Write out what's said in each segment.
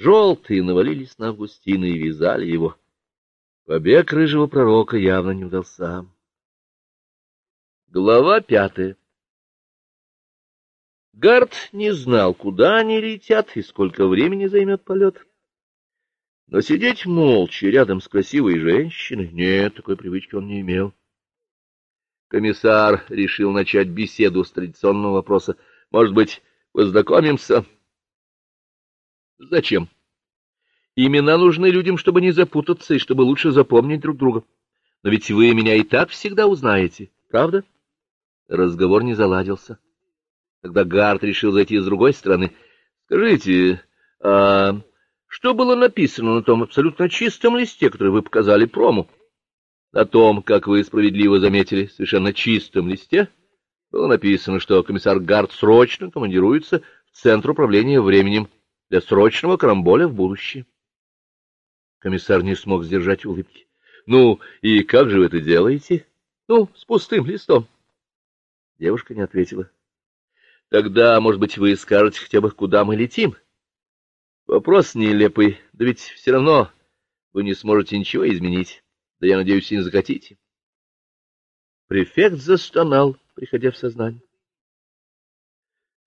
Желтые навалились на Августина и вязали его. Побег рыжего пророка явно не удался. Глава пятая Гард не знал, куда они летят и сколько времени займет полет. Но сидеть молча рядом с красивой женщиной, нет, такой привычки он не имел. Комиссар решил начать беседу с традиционного вопроса. Может быть, познакомимся? Зачем? Имена нужны людям, чтобы не запутаться и чтобы лучше запомнить друг друга. Но ведь вы меня и так всегда узнаете, правда? Разговор не заладился. Тогда Гард решил зайти с другой стороны. Скажите, а что было написано на том абсолютно чистом листе, который вы показали прому? На том, как вы справедливо заметили, совершенно чистом листе было написано, что комиссар Гард срочно командируется в Центр управления временем для срочного карамболя в будущее. Комиссар не смог сдержать улыбки. — Ну, и как же вы это делаете? — Ну, с пустым листом. Девушка не ответила. — Тогда, может быть, вы скажете хотя бы, куда мы летим? Вопрос нелепый, да ведь все равно вы не сможете ничего изменить. Да я надеюсь, и не захотите. Префект застонал, приходя в сознание.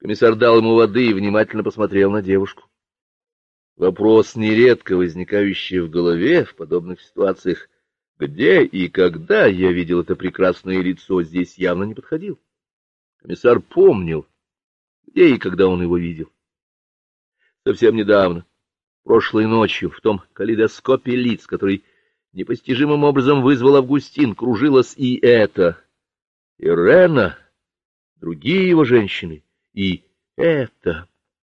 Комиссар дал ему воды и внимательно посмотрел на девушку. Вопрос, нередко возникающий в голове в подобных ситуациях, где и когда я видел это прекрасное лицо, здесь явно не подходил. Комиссар помнил, где и когда он его видел. Совсем недавно, прошлой ночью, в том калейдоскопе лиц, который непостижимым образом вызвал Августин, кружилась и это, и Рена, другие его женщины, и это.